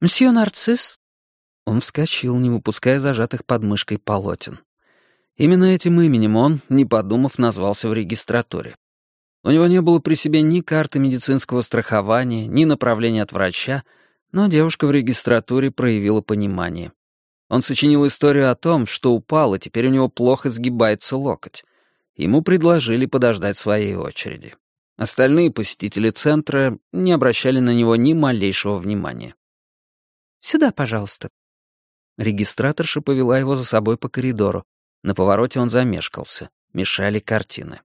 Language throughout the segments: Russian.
«Мсье Нарцисс?» Он вскочил, не выпуская зажатых под мышкой полотен. Именно этим именем он, не подумав, назвался в регистратуре. У него не было при себе ни карты медицинского страхования, ни направления от врача, но девушка в регистратуре проявила понимание. Он сочинил историю о том, что упал, и теперь у него плохо сгибается локоть. Ему предложили подождать своей очереди. Остальные посетители центра не обращали на него ни малейшего внимания. «Сюда, пожалуйста». Регистраторша повела его за собой по коридору. На повороте он замешкался. Мешали картины.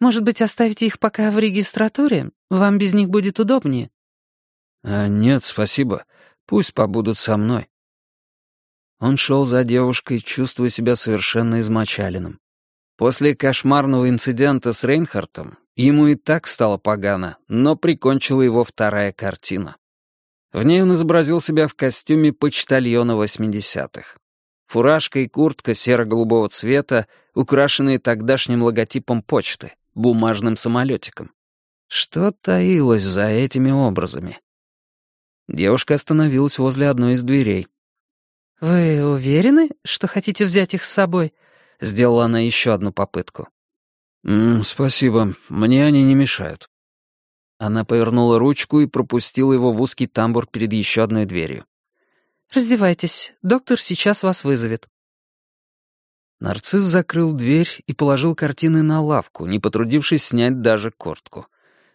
«Может быть, оставите их пока в регистратуре? Вам без них будет удобнее». А, «Нет, спасибо. Пусть побудут со мной». Он шел за девушкой, чувствуя себя совершенно измочаленным. После кошмарного инцидента с Рейнхартом ему и так стало погано, но прикончила его вторая картина. В ней он изобразил себя в костюме почтальона 80-х. Фуражка и куртка серо-голубого цвета, украшенные тогдашним логотипом почты, бумажным самолетиком. Что таилось за этими образами? Девушка остановилась возле одной из дверей. «Вы уверены, что хотите взять их с собой?» Сделала она еще одну попытку. «М -м, «Спасибо, мне они не мешают». Она повернула ручку и пропустила его в узкий тамбур перед еще одной дверью. «Раздевайтесь, доктор сейчас вас вызовет». Нарцисс закрыл дверь и положил картины на лавку, не потрудившись снять даже куртку.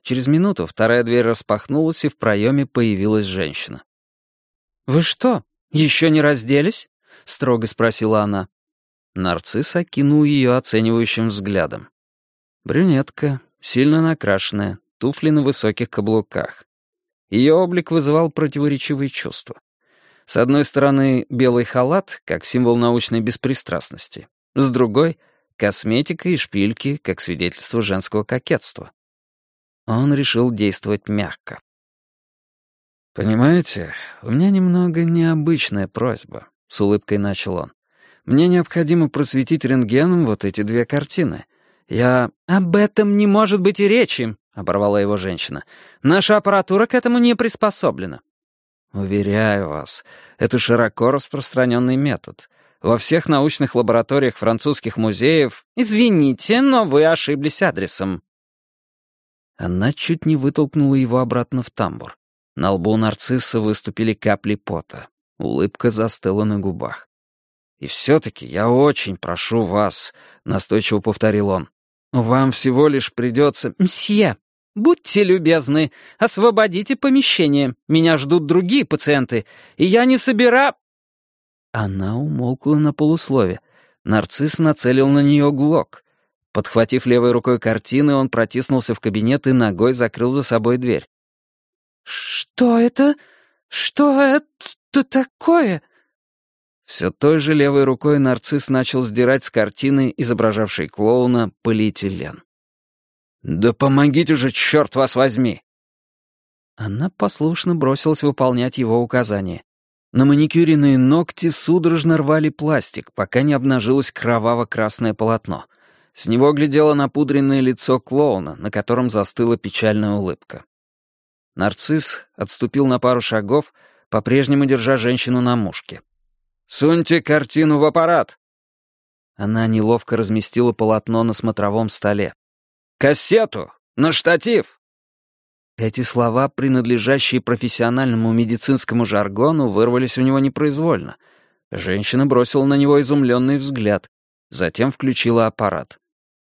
Через минуту вторая дверь распахнулась, и в проеме появилась женщина. «Вы что, еще не разделись?» — строго спросила она. Нарцисс окинул ее оценивающим взглядом. Брюнетка, сильно накрашенная, туфли на высоких каблуках. Ее облик вызывал противоречивые чувства. С одной стороны, белый халат, как символ научной беспристрастности. С другой — косметика и шпильки, как свидетельство женского кокетства. Он решил действовать мягко. «Понимаете, у меня немного необычная просьба», — с улыбкой начал он. Мне необходимо просветить рентгеном вот эти две картины. Я...» «Об этом не может быть и речи», — оборвала его женщина. «Наша аппаратура к этому не приспособлена». «Уверяю вас, это широко распространенный метод. Во всех научных лабораториях французских музеев...» «Извините, но вы ошиблись адресом». Она чуть не вытолкнула его обратно в тамбур. На лбу нарцисса выступили капли пота. Улыбка застыла на губах. «И все-таки я очень прошу вас», — настойчиво повторил он. «Вам всего лишь придется...» «Мсье, будьте любезны, освободите помещение. Меня ждут другие пациенты, и я не собира...» Она умолкла на полуслове. Нарцисс нацелил на нее глок. Подхватив левой рукой картины, он протиснулся в кабинет и ногой закрыл за собой дверь. «Что это? Что это такое?» Все той же левой рукой нарцисс начал сдирать с картины, изображавшей клоуна, полиэтилен. «Да помогите же, черт вас возьми!» Она послушно бросилась выполнять его указания. На маникюренные ногти судорожно рвали пластик, пока не обнажилось кроваво-красное полотно. С него глядело напудренное лицо клоуна, на котором застыла печальная улыбка. Нарцисс отступил на пару шагов, по-прежнему держа женщину на мушке. «Суньте картину в аппарат!» Она неловко разместила полотно на смотровом столе. «Кассету! На штатив!» Эти слова, принадлежащие профессиональному медицинскому жаргону, вырвались у него непроизвольно. Женщина бросила на него изумленный взгляд, затем включила аппарат.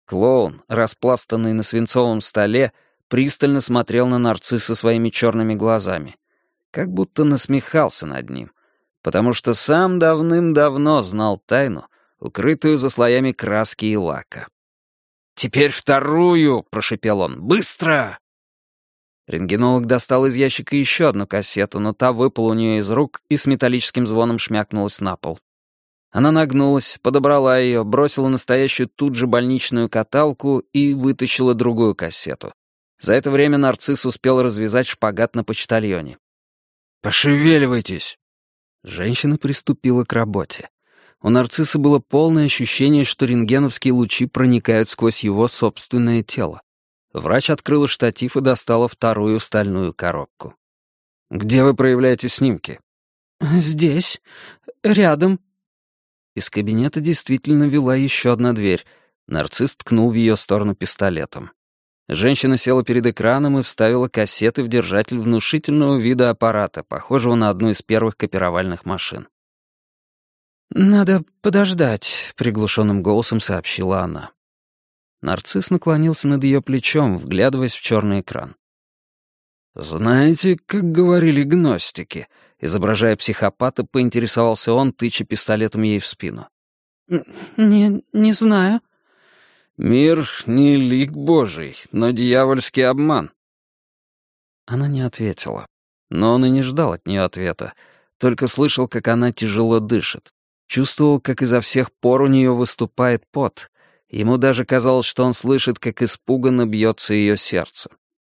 Клоун, распластанный на свинцовом столе, пристально смотрел на нарцисса своими черными глазами, как будто насмехался над ним потому что сам давным-давно знал тайну, укрытую за слоями краски и лака. «Теперь вторую!» — прошепел он. «Быстро!» Рентгенолог достал из ящика еще одну кассету, но та выпала у нее из рук и с металлическим звоном шмякнулась на пол. Она нагнулась, подобрала ее, бросила настоящую тут же больничную каталку и вытащила другую кассету. За это время нарцисс успел развязать шпагат на почтальоне. «Пошевеливайтесь!» Женщина приступила к работе. У нарцисса было полное ощущение, что рентгеновские лучи проникают сквозь его собственное тело. Врач открыла штатив и достала вторую стальную коробку. «Где вы проявляете снимки?» «Здесь. Рядом». Из кабинета действительно вела еще одна дверь. Нарцисс ткнул в ее сторону пистолетом. Женщина села перед экраном и вставила кассеты в держатель внушительного вида аппарата, похожего на одну из первых копировальных машин. «Надо подождать», — приглушенным голосом сообщила она. Нарцисс наклонился над ее плечом, вглядываясь в черный экран. «Знаете, как говорили гностики?» Изображая психопата, поинтересовался он, тыча пистолетом ей в спину. «Не, не знаю». «Мир не лик божий, но дьявольский обман». Она не ответила, но он и не ждал от нее ответа, только слышал, как она тяжело дышит. Чувствовал, как изо всех пор у нее выступает пот. Ему даже казалось, что он слышит, как испуганно бьется ее сердце.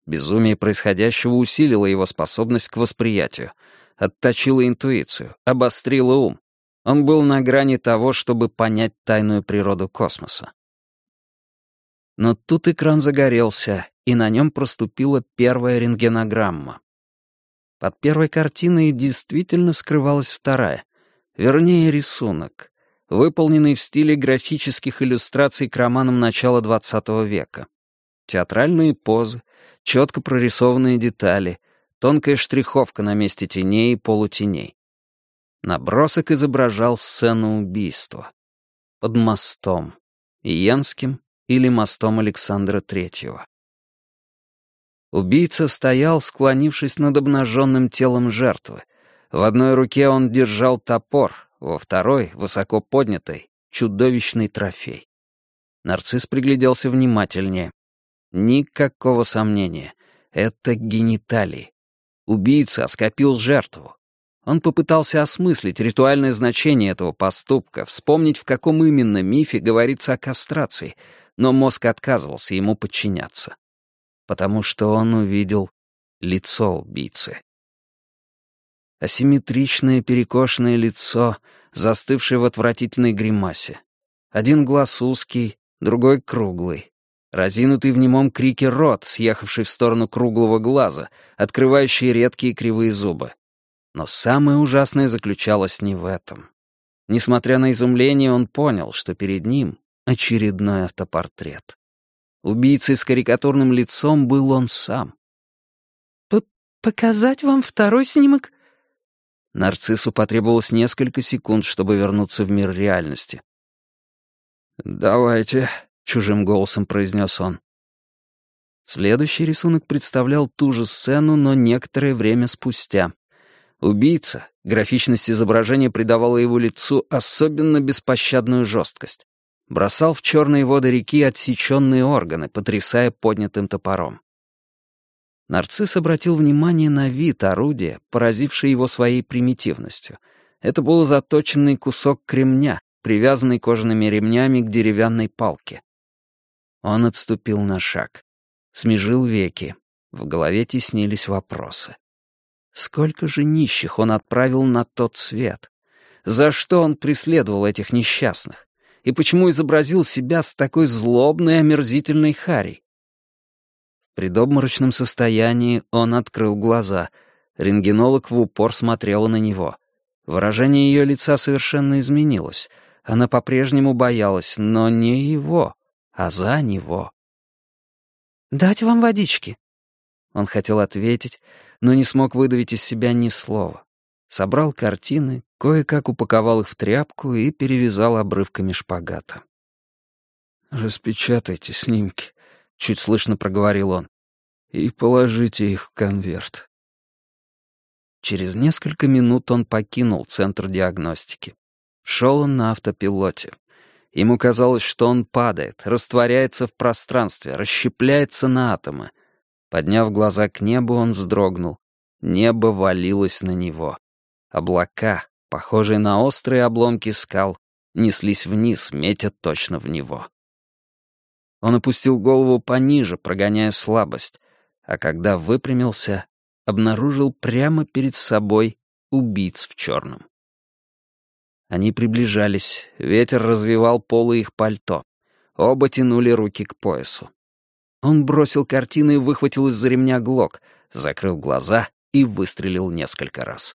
Безумие происходящего усилило его способность к восприятию, отточило интуицию, обострило ум. Он был на грани того, чтобы понять тайную природу космоса. Но тут экран загорелся, и на нем проступила первая рентгенограмма. Под первой картиной действительно скрывалась вторая, вернее, рисунок, выполненный в стиле графических иллюстраций к романам начала XX века. Театральные позы, четко прорисованные детали, тонкая штриховка на месте теней и полутеней. Набросок изображал сцену убийства. Под мостом. Иенским или мостом Александра Третьего. Убийца стоял, склонившись над обнаженным телом жертвы. В одной руке он держал топор, во второй, высоко поднятый, чудовищный трофей. Нарцисс пригляделся внимательнее. Никакого сомнения. Это гениталии. Убийца оскопил жертву. Он попытался осмыслить ритуальное значение этого поступка, вспомнить, в каком именно мифе говорится о кастрации, но мозг отказывался ему подчиняться. Потому что он увидел лицо убийцы. Асимметричное перекошенное лицо, застывшее в отвратительной гримасе. Один глаз узкий, другой круглый. Разинутый в немом крике рот, съехавший в сторону круглого глаза, открывающий редкие кривые зубы. Но самое ужасное заключалось не в этом. Несмотря на изумление, он понял, что перед ним очередной автопортрет. Убийцей с карикатурным лицом был он сам. П «Показать вам второй снимок?» Нарциссу потребовалось несколько секунд, чтобы вернуться в мир реальности. «Давайте», — чужим голосом произнес он. Следующий рисунок представлял ту же сцену, но некоторое время спустя. Убийца, графичность изображения придавала его лицу особенно беспощадную жесткость. Бросал в черные воды реки отсеченные органы, потрясая поднятым топором. Нарцисс обратил внимание на вид орудия, поразивший его своей примитивностью. Это был заточенный кусок кремня, привязанный кожаными ремнями к деревянной палке. Он отступил на шаг. Смежил веки. В голове теснились вопросы. Сколько же нищих он отправил на тот свет? За что он преследовал этих несчастных? И почему изобразил себя с такой злобной, омерзительной харей? В предобморочном состоянии он открыл глаза. Рентгенолог в упор смотрела на него. Выражение ее лица совершенно изменилось. Она по-прежнему боялась, но не его а за него. «Дать вам водички?» Он хотел ответить, но не смог выдавить из себя ни слова. Собрал картины, кое-как упаковал их в тряпку и перевязал обрывками шпагата. «Распечатайте снимки», — чуть слышно проговорил он, «и положите их в конверт». Через несколько минут он покинул центр диагностики. Шел он на автопилоте. Ему казалось, что он падает, растворяется в пространстве, расщепляется на атомы. Подняв глаза к небу, он вздрогнул. Небо валилось на него. Облака, похожие на острые обломки скал, неслись вниз, метя точно в него. Он опустил голову пониже, прогоняя слабость, а когда выпрямился, обнаружил прямо перед собой убийц в черном. Они приближались, ветер развивал полы их пальто. Оба тянули руки к поясу. Он бросил картины и выхватил из-за ремня глок, закрыл глаза и выстрелил несколько раз.